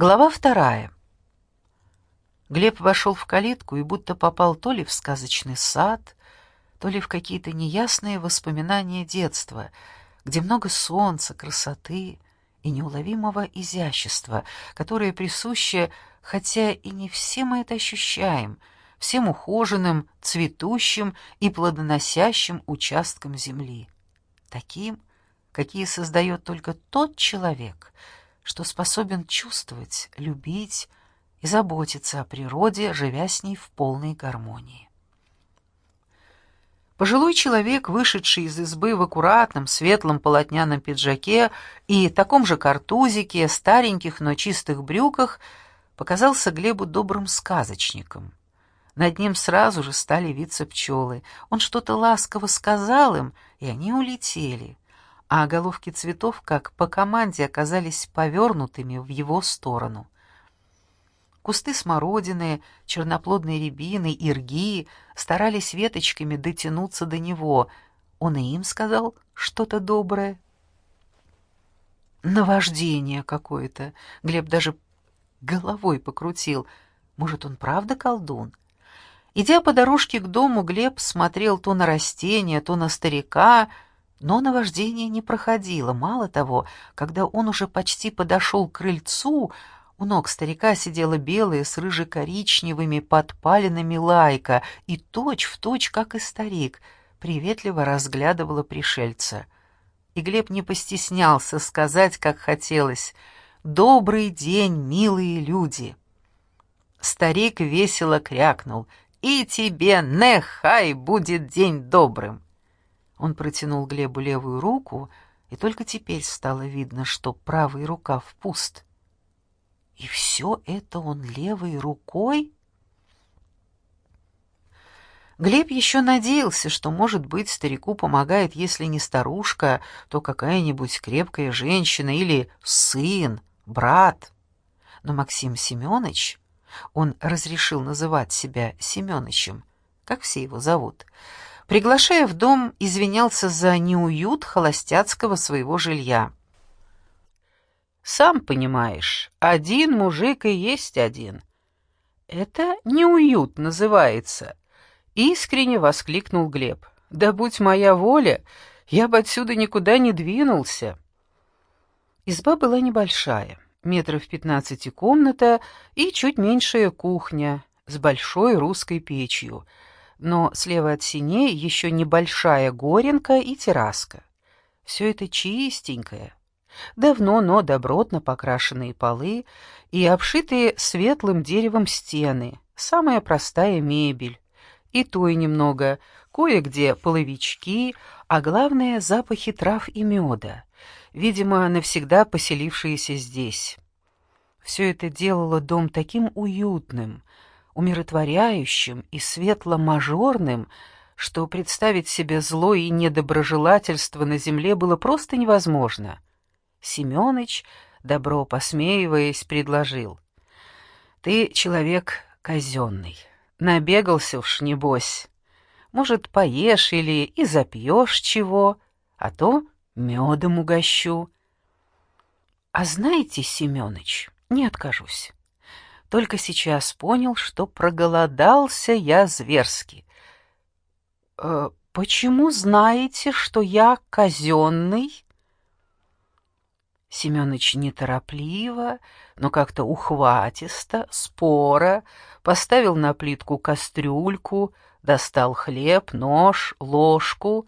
Глава вторая. Глеб вошел в калитку и будто попал то ли в сказочный сад, то ли в какие-то неясные воспоминания детства, где много солнца, красоты и неуловимого изящества, которое присуще, хотя и не все мы это ощущаем, всем ухоженным, цветущим и плодоносящим участкам земли, таким, какие создает только тот человек — что способен чувствовать, любить и заботиться о природе, живя с ней в полной гармонии. Пожилой человек, вышедший из избы в аккуратном светлом полотняном пиджаке и таком же картузике, стареньких, но чистых брюках, показался Глебу добрым сказочником. Над ним сразу же стали виться пчелы. Он что-то ласково сказал им, и они улетели а головки цветов, как по команде, оказались повернутыми в его сторону. Кусты смородины, черноплодной рябины, ирги старались веточками дотянуться до него. Он и им сказал что-то доброе. Наваждение какое-то. Глеб даже головой покрутил. Может, он правда колдун? Идя по дорожке к дому, Глеб смотрел то на растения, то на старика — но наваждение не проходило. Мало того, когда он уже почти подошел к крыльцу, у ног старика сидела белая с рыже-коричневыми подпалинами лайка и точь-в-точь, как и старик, приветливо разглядывала пришельца. И Глеб не постеснялся сказать, как хотелось, «Добрый день, милые люди!» Старик весело крякнул, «И тебе, нехай, будет день добрым!» Он протянул Глебу левую руку, и только теперь стало видно, что правый рукав пуст. И все это он левой рукой? Глеб еще надеялся, что, может быть, старику помогает, если не старушка, то какая-нибудь крепкая женщина или сын, брат. Но Максим Семенович, он разрешил называть себя Семеновичем, как все его зовут, — Приглашая в дом, извинялся за неуют холостяцкого своего жилья. «Сам понимаешь, один мужик и есть один». «Это неуют называется», — искренне воскликнул Глеб. «Да будь моя воля, я бы отсюда никуда не двинулся». Изба была небольшая, метров пятнадцати комната и чуть меньшая кухня с большой русской печью — но слева от синей еще небольшая горенка и терраска. Все это чистенькое. Давно, но добротно покрашенные полы и обшитые светлым деревом стены, самая простая мебель. И то и немного, кое-где половички, а главное — запахи трав и меда, видимо, навсегда поселившиеся здесь. Все это делало дом таким уютным, умиротворяющим и светло-мажорным, что представить себе зло и недоброжелательство на земле было просто невозможно. Семёныч, добро посмеиваясь, предложил. «Ты человек казенный, набегался уж, небось. Может, поешь или и запьешь чего, а то медом угощу». «А знаете, Семёныч, не откажусь». Только сейчас понял, что проголодался я зверски. «Э, «Почему знаете, что я казенный?» Семёныч неторопливо, но как-то ухватисто, споро, поставил на плитку кастрюльку, достал хлеб, нож, ложку.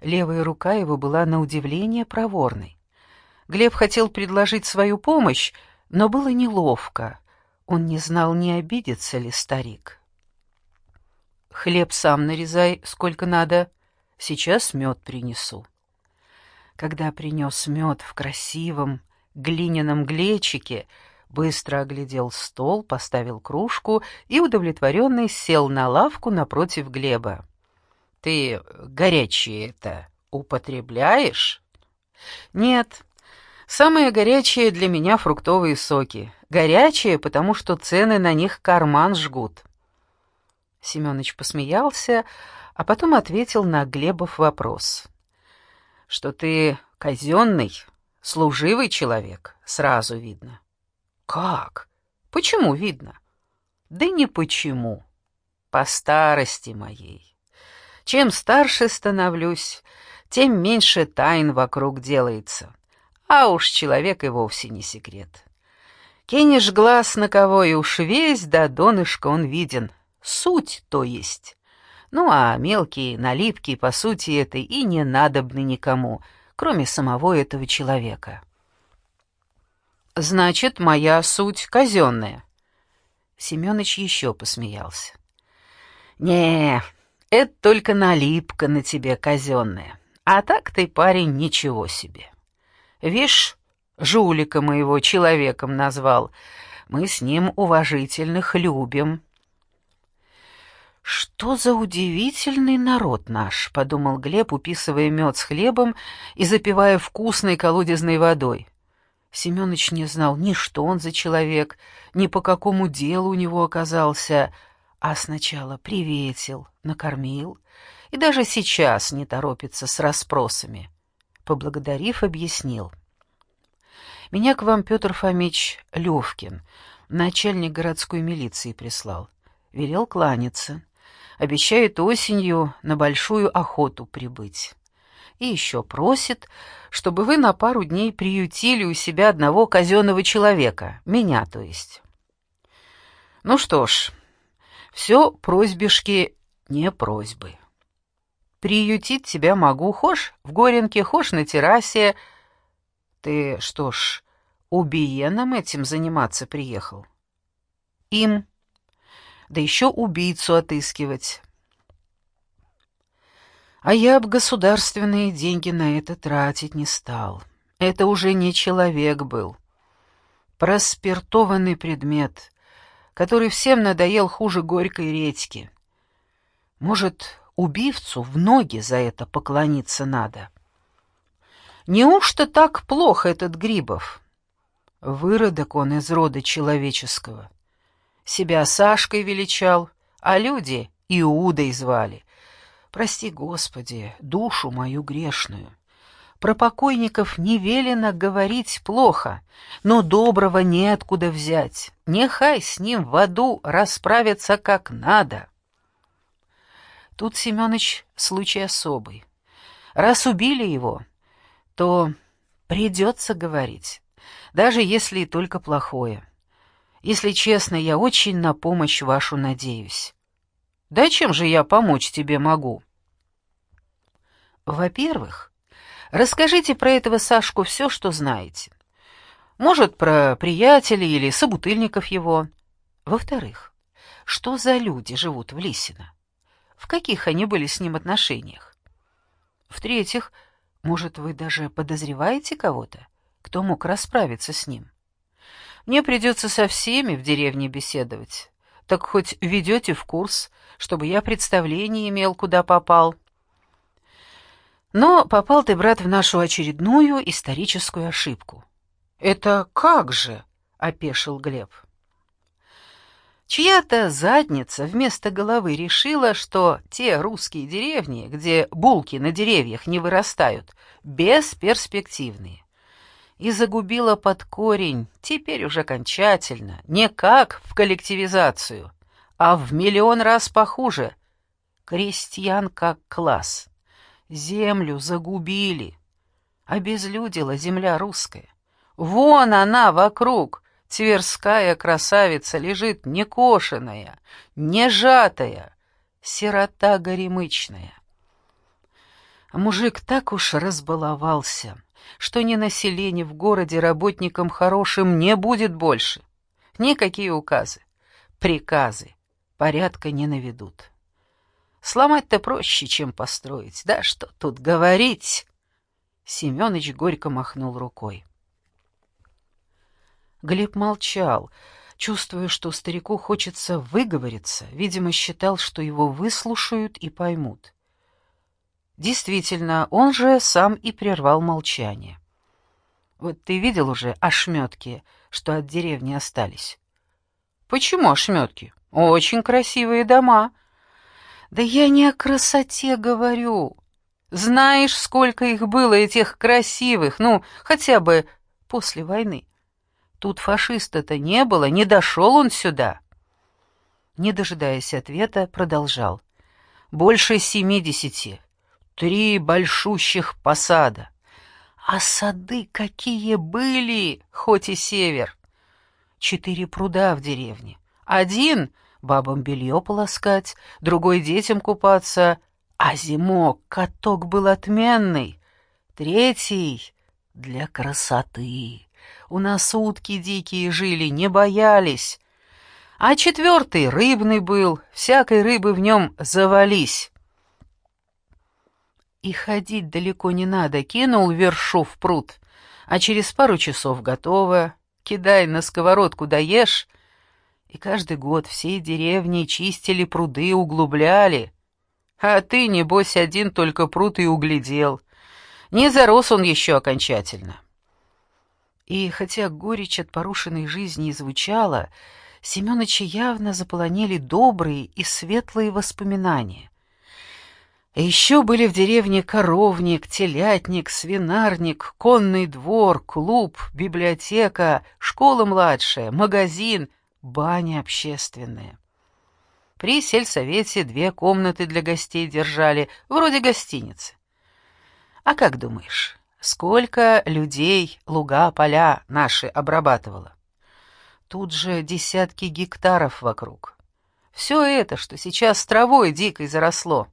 Левая рука его была на удивление проворной. Глеб хотел предложить свою помощь, но было неловко. Он не знал, не обидится ли старик. «Хлеб сам нарезай, сколько надо. Сейчас мед принесу». Когда принес мед в красивом глиняном глечике, быстро оглядел стол, поставил кружку и, удовлетворенный, сел на лавку напротив Глеба. «Ты горячее это употребляешь?» «Нет, самые горячие для меня фруктовые соки. Горячие, потому что цены на них карман жгут. Семёныч посмеялся, а потом ответил на Глебов вопрос. Что ты казенный, служивый человек, сразу видно. Как? Почему видно? Да не почему. По старости моей. Чем старше становлюсь, тем меньше тайн вокруг делается. А уж человек и вовсе не секрет. Кинешь глаз на кого, и уж весь до донышка он виден. Суть, то есть. Ну а мелкие налипки, по сути этой, и не надобны никому, кроме самого этого человека. Значит, моя суть казенная. Семёныч еще посмеялся. Не, это только налипка на тебе казенная. А так ты, парень, ничего себе. Вишь, жулика моего человеком назвал. Мы с ним уважительных любим. «Что за удивительный народ наш», — подумал Глеб, уписывая мед с хлебом и запивая вкусной колодезной водой. Семёныч не знал ни что он за человек, ни по какому делу у него оказался, а сначала приветил, накормил и даже сейчас не торопится с расспросами. Поблагодарив, объяснил. «Меня к вам Петр Фомич Левкин, начальник городской милиции, прислал. Велел кланяться. Обещает осенью на большую охоту прибыть. И еще просит, чтобы вы на пару дней приютили у себя одного казенного человека, меня, то есть. Ну что ж, все просьбишки не просьбы. Приютить тебя могу, хошь в Горенке, хошь на террасе. Ты что ж, убиеном этим заниматься приехал? Им. Да еще убийцу отыскивать. А я б государственные деньги на это тратить не стал. Это уже не человек был. Проспиртованный предмет, который всем надоел хуже горькой редьки. Может, убивцу в ноги за это поклониться надо? Неужто так плохо этот Грибов? Выродок он из рода человеческого. Себя Сашкой величал, а люди Иудой звали. Прости, Господи, душу мою грешную. Про покойников не велено говорить плохо, но доброго неоткуда взять. Нехай с ним в аду расправиться как надо. Тут Семёныч случай особый. Раз убили его, то придется говорить, даже если и только плохое. Если честно, я очень на помощь вашу надеюсь. Да чем же я помочь тебе могу? Во-первых, расскажите про этого Сашку все, что знаете. Может, про приятелей или собутыльников его. Во-вторых, что за люди живут в Лисино? В каких они были с ним отношениях? В-третьих, может, вы даже подозреваете кого-то, кто мог расправиться с ним? Мне придется со всеми в деревне беседовать. Так хоть ведете в курс, чтобы я представление имел, куда попал». Но попал ты, брат, в нашу очередную историческую ошибку. Это как же? опешил Глеб. Чья-то задница вместо головы решила, что те русские деревни, где булки на деревьях не вырастают, бесперспективные. И загубила под корень, теперь уже окончательно, не как в коллективизацию, а в миллион раз похуже. Крестьян как класс. Землю загубили. Обезлюдила земля русская. Вон она вокруг, Тверская красавица лежит некошенная, нежатая, сирота горемычная. Мужик так уж разбаловался, что ни населения в городе работникам хорошим не будет больше. Никакие указы, приказы порядка не наведут. Сломать-то проще, чем построить. Да что тут говорить? Семёныч горько махнул рукой. Глеб молчал, чувствуя, что старику хочется выговориться, видимо, считал, что его выслушают и поймут. Действительно, он же сам и прервал молчание. Вот ты видел уже ошметки, что от деревни остались? Почему ошметки? Очень красивые дома. Да я не о красоте говорю. Знаешь, сколько их было, этих красивых, ну, хотя бы после войны. Тут фашиста-то не было, не дошел он сюда. Не дожидаясь ответа, продолжал. Больше семидесяти. Три большущих посада. А сады какие были, хоть и север. Четыре пруда в деревне. Один — бабам белье полоскать, другой — детям купаться, а зимок каток был отменный. Третий — для красоты. У нас утки дикие жили, не боялись. А четвертый рыбный был, всякой рыбы в нем завались. И ходить далеко не надо, кинул вершу в пруд, а через пару часов готово, кидай на сковородку даешь. И каждый год всей деревни чистили пруды, углубляли. А ты, небось, один только пруд и углядел. Не зарос он еще окончательно. И хотя горечь от порушенной жизни звучала, Семёныча явно заполонили добрые и светлые воспоминания. И еще были в деревне коровник, телятник, свинарник, конный двор, клуб, библиотека, школа младшая, магазин, баня общественная. При сельсовете две комнаты для гостей держали, вроде гостиницы. А как думаешь, сколько людей луга, поля наши обрабатывала? Тут же десятки гектаров вокруг. Все это, что сейчас травой дикой заросло.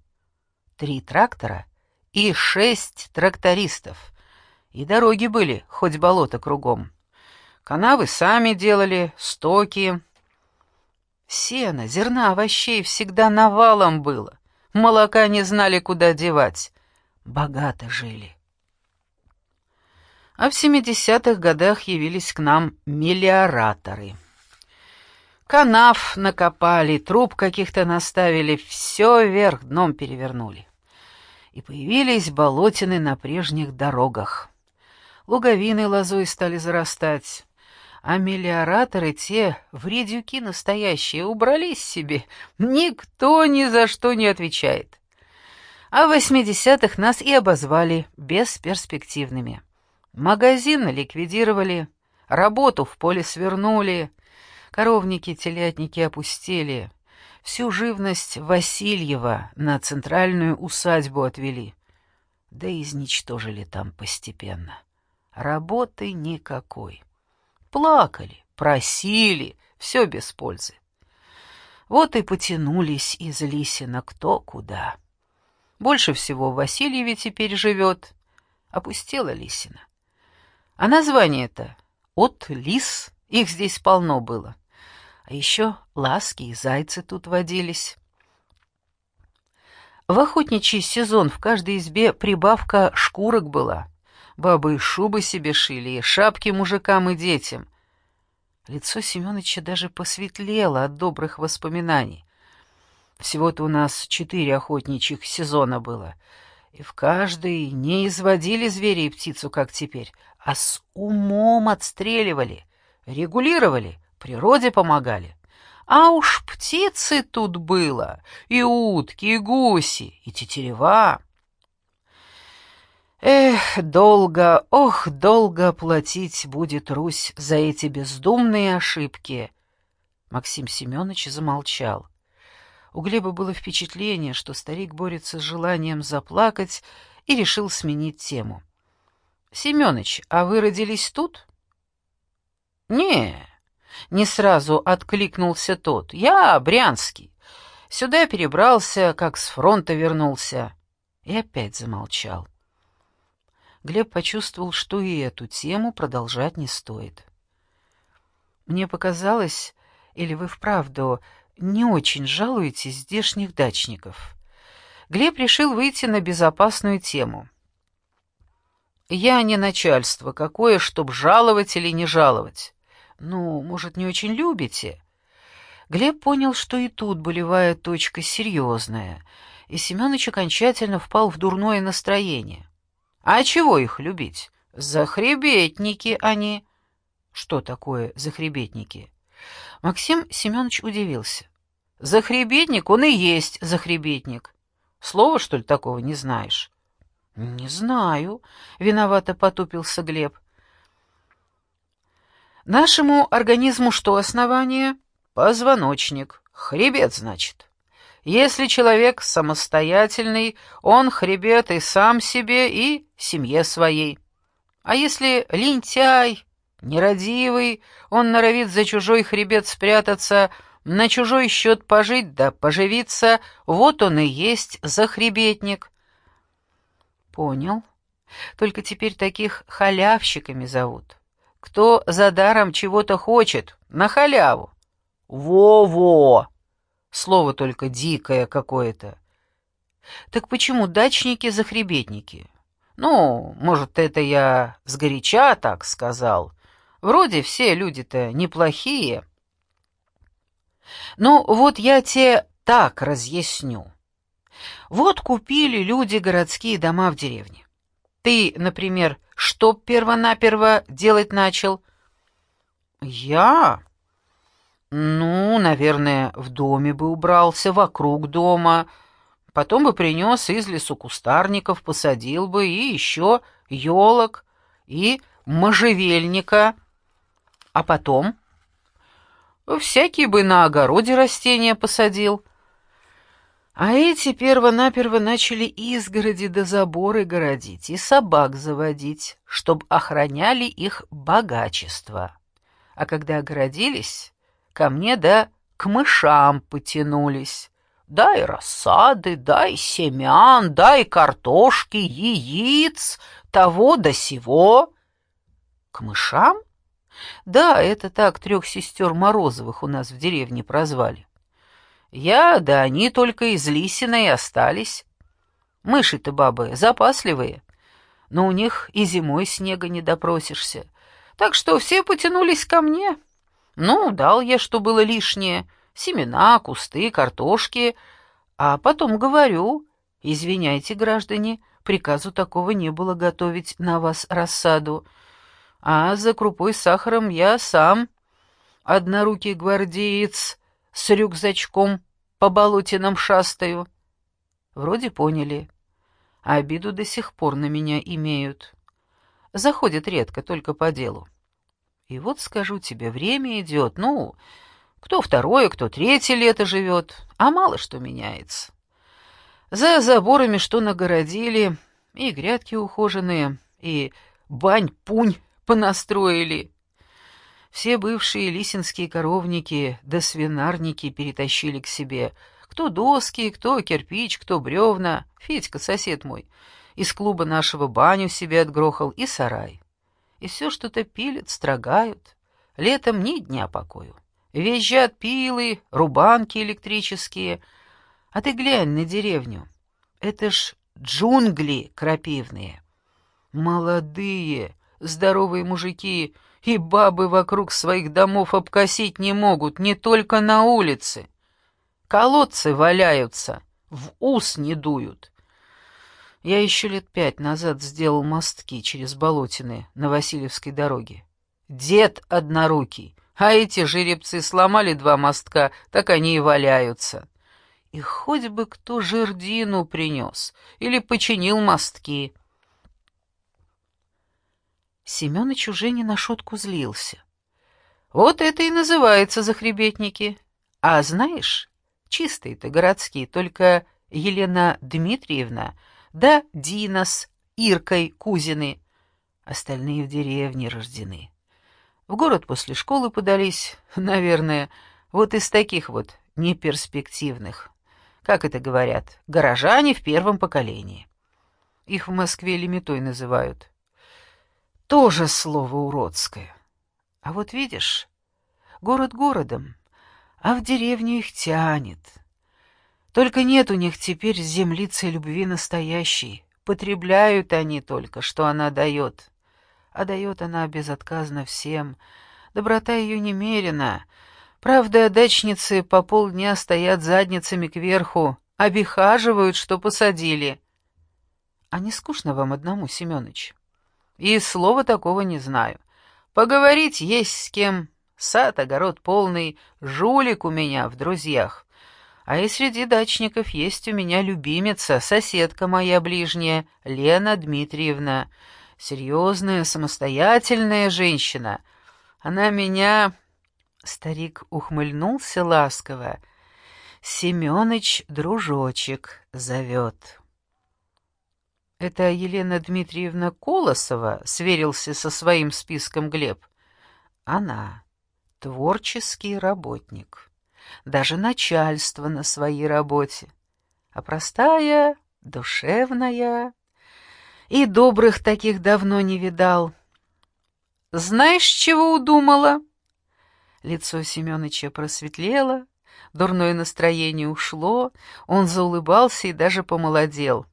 Три трактора и шесть трактористов. И дороги были, хоть болото кругом. Канавы сами делали, стоки. Сена, зерна, овощей всегда навалом было. Молока не знали, куда девать. Богато жили. А в 70-х годах явились к нам мелиораторы. Канав накопали, труб каких-то наставили, все вверх дном перевернули. И появились болотины на прежних дорогах. Луговины лозой стали зарастать, а мелиораторы те, вредюки настоящие, убрались себе. Никто ни за что не отвечает. А в 80-х нас и обозвали бесперспективными. Магазины ликвидировали, работу в поле свернули, коровники, телятники опустили, всю живность Васильева на центральную усадьбу отвели, да и изничтожили там постепенно. Работы никакой. Плакали, просили, все без пользы. Вот и потянулись из Лисина кто куда. Больше всего в Васильеве теперь живет. Опустела Лисина. А название-то «От лис» их здесь полно было. А еще ласки и зайцы тут водились. В охотничий сезон в каждой избе прибавка шкурок была. Бабы и шубы себе шили, и шапки мужикам и детям. Лицо Семёныча даже посветлело от добрых воспоминаний. Всего-то у нас четыре охотничьих сезона было — и в каждой не изводили зверя и птицу, как теперь, а с умом отстреливали, регулировали, природе помогали. А уж птицы тут было, и утки, и гуси, и тетерева. Эх, долго, ох, долго платить будет Русь за эти бездумные ошибки. Максим Семенович замолчал. У Глеба было впечатление, что старик борется с желанием заплакать и решил сменить тему. «Семёныч, а вы родились тут?» «Не, не сразу откликнулся тот. Я брянский. Сюда перебрался, как с фронта вернулся». И опять замолчал. Глеб почувствовал, что и эту тему продолжать не стоит. «Мне показалось, или вы вправду не очень жалуете здешних дачников. Глеб решил выйти на безопасную тему. Я не начальство какое, чтоб жаловать или не жаловать. Ну, может, не очень любите? Глеб понял, что и тут болевая точка серьезная, и Семёныч окончательно впал в дурное настроение. А чего их любить? Захребетники они. Что такое захребетники? Максим Семенович удивился. «Захребетник, он и есть захребетник. Слова, что ли, такого не знаешь?» «Не знаю», — виновато потупился Глеб. Нашему организму что основание? Позвоночник. Хребет, значит. Если человек самостоятельный, он хребет и сам себе, и семье своей. А если лентяй, нерадивый, он норовит за чужой хребет спрятаться, на чужой счет пожить да поживиться, вот он и есть захребетник. Понял. Только теперь таких халявщиками зовут. Кто за даром чего-то хочет, на халяву. Во-во! Слово только дикое какое-то. Так почему дачники-захребетники? Ну, может, это я сгоряча так сказал. Вроде все люди-то неплохие. Ну, вот я тебе так разъясню. Вот купили люди городские дома в деревне. Ты, например, что первонаперво делать начал? Я? Ну, наверное, в доме бы убрался, вокруг дома, Потом бы принес из лесу кустарников, посадил бы и еще елок и можжевельника. А потом всякие бы на огороде растения посадил. А эти перво-наперво начали изгороди до заборы городить и собак заводить, чтобы охраняли их богачество. А когда огородились, ко мне да к мышам потянулись. Дай рассады, дай семян, дай картошки, яиц, того до сего. К мышам? Да, это так трех сестер Морозовых у нас в деревне прозвали. Я, да они только из Лисина и остались. Мыши-то бабы запасливые, но у них и зимой снега не допросишься. Так что все потянулись ко мне. Ну, дал я, что было лишнее — семена, кусты, картошки, а потом говорю, извиняйте, граждане, приказу такого не было готовить на вас рассаду, а за крупой с сахаром я сам, однорукий гвардеец с рюкзачком по болотинам шастаю. Вроде поняли, обиду до сих пор на меня имеют. Заходят редко, только по делу. И вот скажу тебе, время идет, ну, кто второе, кто третье лето живет, а мало что меняется. За заборами что нагородили, и грядки ухоженные, и бань-пунь понастроили. Все бывшие лисинские коровники да свинарники перетащили к себе. Кто доски, кто кирпич, кто бревна. Федька, сосед мой, из клуба нашего баню себе отгрохал и сарай. И все что-то пилят, строгают. Летом ни дня покою. Визжат пилы, рубанки электрические. А ты глянь на деревню. Это ж джунгли крапивные. Молодые, здоровые мужики и бабы вокруг своих домов обкосить не могут, не только на улице. Колодцы валяются, в ус не дуют. Я еще лет пять назад сделал мостки через болотины на Васильевской дороге. Дед однорукий а эти жеребцы сломали два мостка, так они и валяются. И хоть бы кто жердину принес или починил мостки. Семёныч уже не на шутку злился. Вот это и называется захребетники. А знаешь, чистые-то городские, только Елена Дмитриевна, да Дина с Иркой Кузины. Остальные в деревне рождены. В город после школы подались, наверное, вот из таких вот неперспективных. Как это говорят, горожане в первом поколении. Их в Москве лимитой называют. Тоже слово уродское. А вот видишь, город городом, а в деревню их тянет. Только нет у них теперь землицы любви настоящей. Потребляют они только, что она дает а дает она безотказно всем. Доброта ее немерена. Правда, дачницы по полдня стоят задницами кверху, обихаживают, что посадили. А не скучно вам одному, Семёныч? И слова такого не знаю. Поговорить есть с кем. Сад, огород полный, жулик у меня в друзьях. А и среди дачников есть у меня любимица, соседка моя ближняя, Лена Дмитриевна. Серьезная, самостоятельная женщина. Она меня...» Старик ухмыльнулся ласково. «Семёныч, дружочек, зовет». «Это Елена Дмитриевна Колосова?» — сверился со своим списком Глеб. «Она. Творческий работник. Даже начальство на своей работе. А простая, душевная. И добрых таких давно не видал. Знаешь, чего удумала?» Лицо Семёныча просветлело, дурное настроение ушло, он заулыбался и даже помолодел.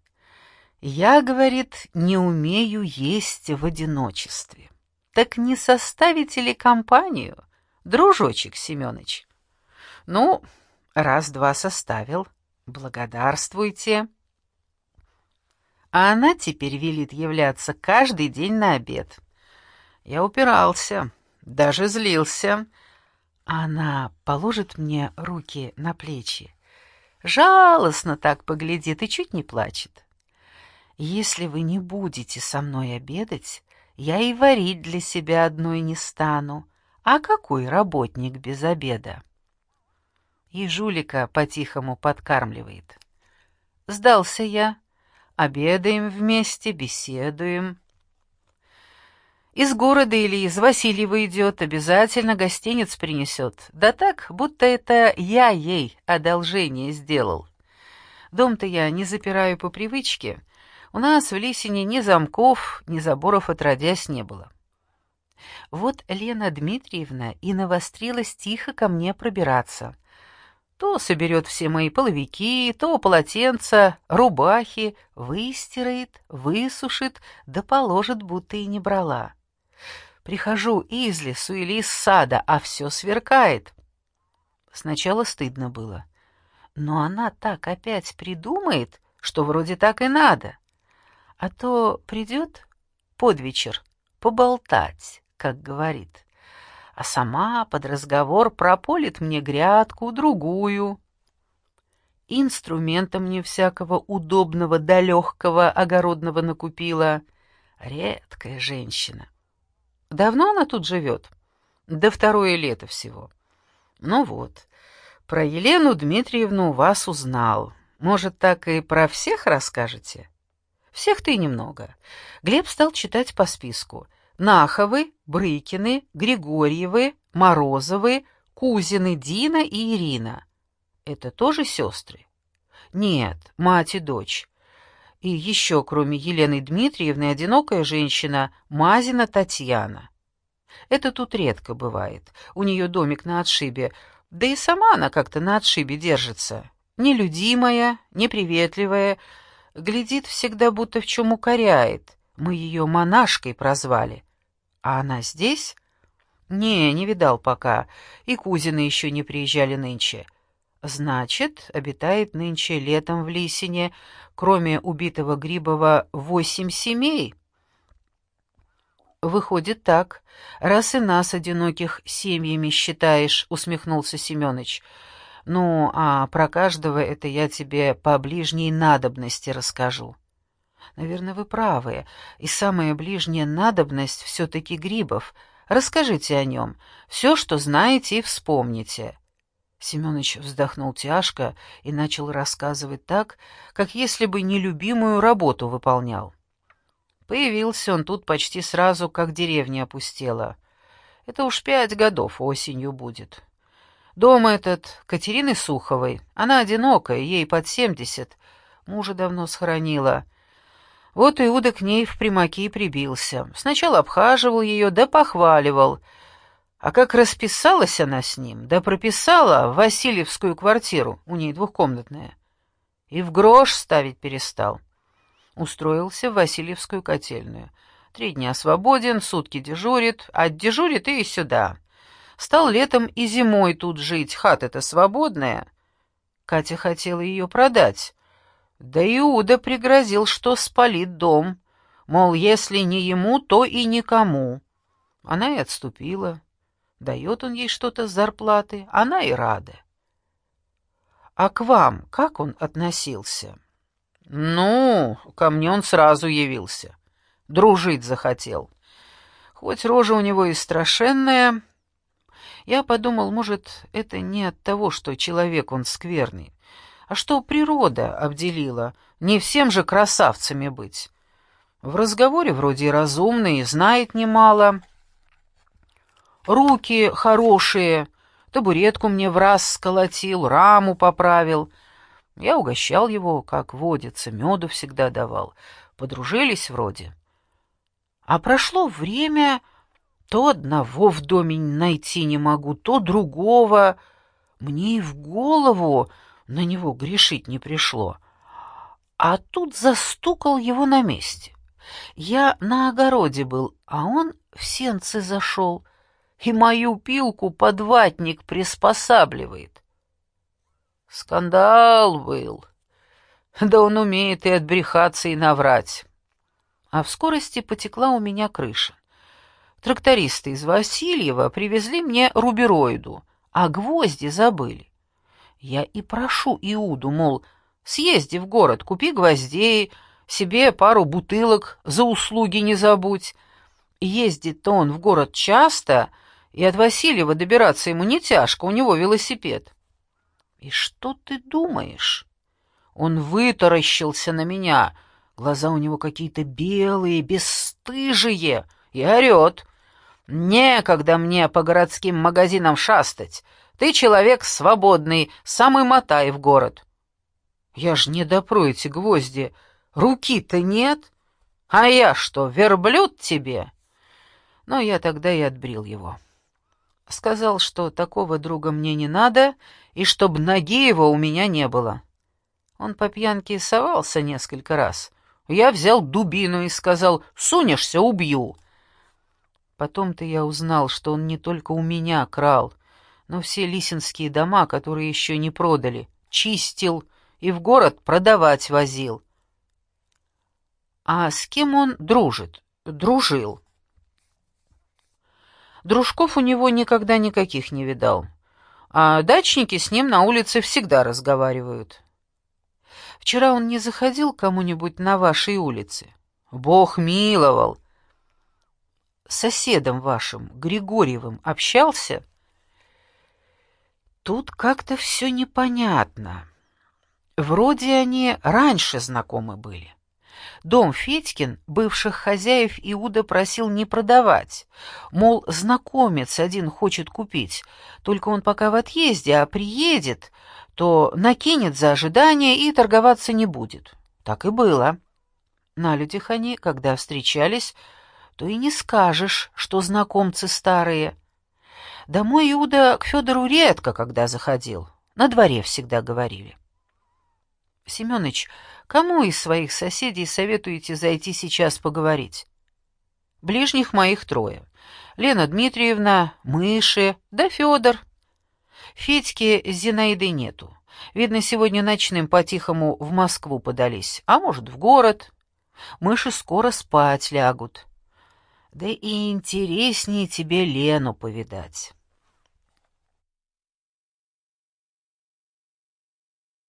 «Я, — говорит, — не умею есть в одиночестве. Так не составите ли компанию, дружочек Семёныч?» «Ну, раз-два составил. Благодарствуйте». А она теперь велит являться каждый день на обед. Я упирался, даже злился, — она положит мне руки на плечи, жалостно так поглядит и чуть не плачет. Если вы не будете со мной обедать, я и варить для себя одной не стану. А какой работник без обеда? И жулика по-тихому подкармливает. Сдался я. Обедаем вместе, беседуем. Из города или из Васильева идет, обязательно гостиниц принесет. Да так, будто это я ей одолжение сделал. Дом-то я не запираю по привычке. У нас в Лисине ни замков, ни заборов отродясь не было. Вот Лена Дмитриевна и навострилась тихо ко мне пробираться. То соберет все мои половики, то полотенца, рубахи, выстирает, высушит, да положит, будто и не брала. Прихожу из лесу или из сада, а все сверкает. Сначала стыдно было. Но она так опять придумает, что вроде так и надо. А то придет под вечер поболтать, как говорит, а сама под разговор прополит мне грядку, другую. Инструмента мне всякого удобного да легкого огородного накупила. Редкая женщина. Давно она тут живет? Да второе лето всего. Ну вот, про Елену Дмитриевну вас узнал. Может, так и про всех расскажете? Всех-то и немного. Глеб стал читать по списку. Наховы, Брыкины, Григорьевы, Морозовы, Кузины Дина и Ирина. Это тоже сестры? Нет, мать и дочь. И еще, кроме Елены Дмитриевны, одинокая женщина Мазина Татьяна. Это тут редко бывает. У нее домик на отшибе, да и сама она как-то на отшибе держится. Нелюдимая, неприветливая, глядит всегда, будто в чем укоряет. Мы ее монашкой прозвали. А она здесь? Не, не видал пока. И кузины еще не приезжали нынче. Значит, обитает нынче летом в Лисине, кроме убитого Грибова, восемь семей. Выходит так, раз и нас, одиноких, семьями считаешь, усмехнулся Семёныч. Ну, а про каждого это я тебе по ближней надобности расскажу. Наверное, вы правы, и самая ближняя надобность все-таки Грибов. Расскажите о нем, все, что знаете и вспомните. Семёныч вздохнул тяжко и начал рассказывать так, как если бы нелюбимую работу выполнял. Появился он тут почти сразу, как деревня опустела. Это уж пять годов осенью будет. Дом этот Катерины Суховой. Она одинокая, ей под семьдесят. Мужа давно схоронила. Вот Иуда к ней в примаки прибился. Сначала обхаживал ее, да похваливал — а как расписалась она с ним, да прописала в Васильевскую квартиру, у ней двухкомнатная, и в грош ставить перестал. Устроился в Васильевскую котельную. Три дня свободен, сутки дежурит, а дежурит и сюда. Стал летом и зимой тут жить, хата-то свободная. Катя хотела ее продать. Да Иуда пригрозил, что спалит дом. Мол, если не ему, то и никому. Она и отступила. Дает он ей что-то с зарплаты, она и рада. А к вам как он относился? Ну, ко мне он сразу явился. Дружить захотел. Хоть рожа у него и страшенная, я подумал, может, это не от того, что человек он скверный, а что природа обделила, не всем же красавцами быть. В разговоре вроде и разумный, знает немало. Руки хорошие, табуретку мне в раз сколотил, раму поправил. Я угощал его, как водится, меду всегда давал. Подружились вроде. А прошло время, то одного в доме найти не могу, то другого. Мне и в голову на него грешить не пришло. А тут застукал его на месте. Я на огороде был, а он в сенце зашел и мою пилку под ватник приспосабливает. Скандал был. Да он умеет и отбрехаться, и наврать. А в скорости потекла у меня крыша. Трактористы из Васильева привезли мне рубероиду, а гвозди забыли. Я и прошу Иуду, мол, съезди в город, купи гвоздей, себе пару бутылок за услуги не забудь. Ездит-то он в город часто, и от Васильева добираться ему не тяжко, у него велосипед. И что ты думаешь? Он вытаращился на меня, глаза у него какие-то белые, бесстыжие, и орет. Некогда мне по городским магазинам шастать. Ты человек свободный, самый мотай в город. Я ж не допру эти гвозди. Руки-то нет. А я что, верблюд тебе? Но я тогда и отбрил его. Сказал, что такого друга мне не надо, и чтоб ноги его у меня не было. Он по пьянке совался несколько раз. Я взял дубину и сказал «Сунешься, убью». Потом-то я узнал, что он не только у меня крал, но все лисинские дома, которые еще не продали, чистил и в город продавать возил. А с кем он дружит? Дружил. Дружков у него никогда никаких не видал. А дачники с ним на улице всегда разговаривают. Вчера он не заходил кому-нибудь на вашей улице? Бог миловал соседом вашим, Григорьевым, общался? Тут как-то все непонятно. Вроде они раньше знакомы были. Дом Федькин бывших хозяев Иуда просил не продавать. Мол, знакомец один хочет купить, только он пока в отъезде, а приедет, то накинет за ожидание и торговаться не будет. Так и было. На людях они, когда встречались, то и не скажешь, что знакомцы старые. Домой Иуда к Федору редко когда заходил, на дворе всегда говорили. Семёныч, кому из своих соседей советуете зайти сейчас поговорить? Ближних моих трое. Лена Дмитриевна, Мыши, да Федор. Федьки с Зинаидой нету. Видно, сегодня ночным по-тихому в Москву подались, а может, в город. Мыши скоро спать лягут. Да и интереснее тебе Лену повидать.